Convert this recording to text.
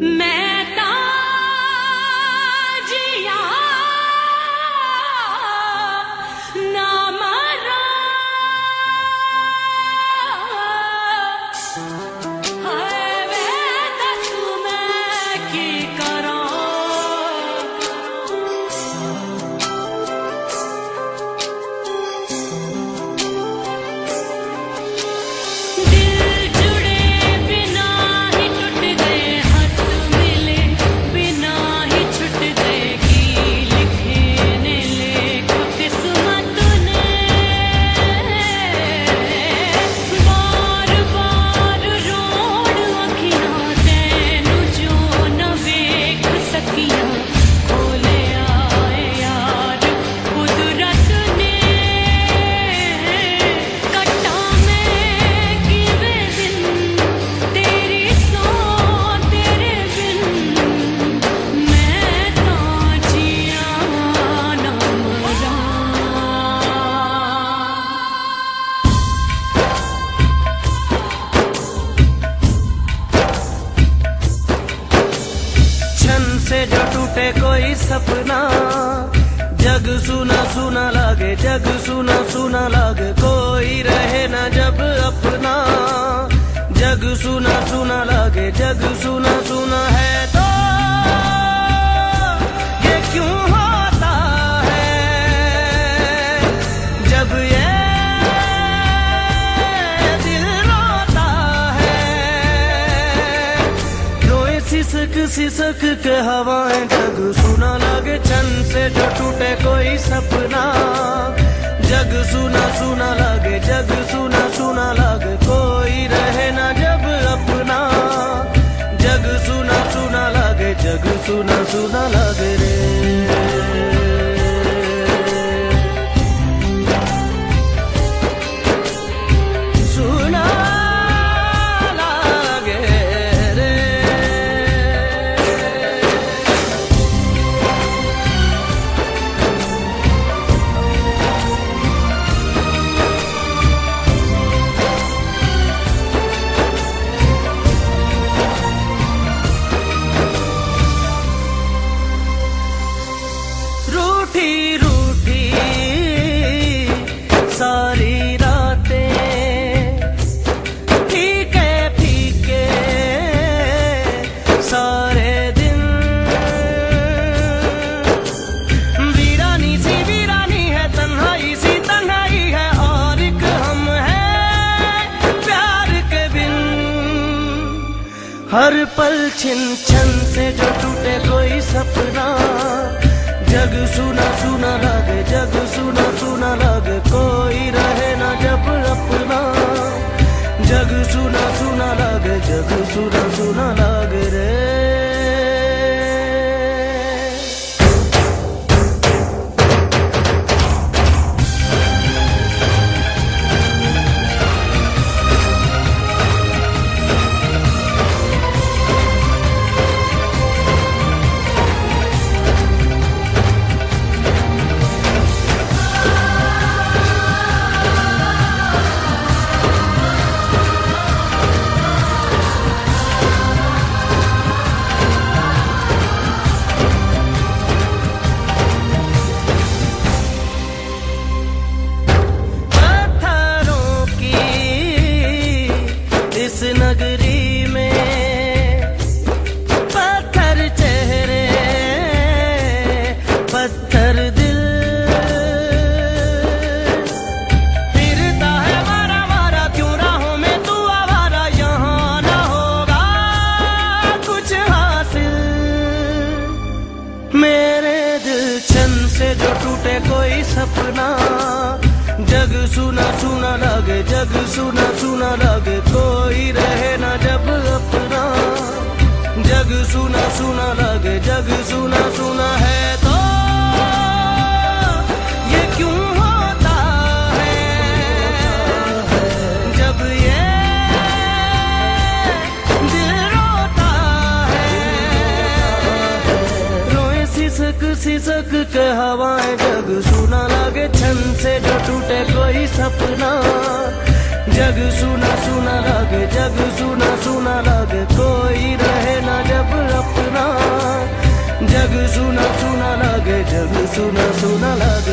से टूटे कोई सपना। जग सुना सुना लागे, जग सुना सुना लागे, कोई रहे ना जब अपना। जग सुना सुना लागे, जग सुना सुना सिसक के हवाएँ जग सुना लगे, चंद से जो टूटे कोई सपना। जग सुना सुना लगे, जग सुना सुना लगे, कोई रहे ना जब अपना। जग सुना सुना लगे, जग सुना सुना लगे रे। छिन छन से जो टूटे कोई सपना। जग सुना सुना लगे, जग सुना सुना लगे, कोई रहे ना जब अपना। जग सुना सुना लगे, जग सुना सुना लगे। सुना सुना लगे, जग सुना सुना लगे, कोई रहे ना जब अपना। जग सुना सुना लगे, जग सुना सुना है तो। ये क्यों होता है? जब ये दिल रोता है। रोए सिसक सिसक के हवाएँ, जग सुना लगे የግዙ ነፍሱን አላገ የብዙ ነፍሱን አላገ።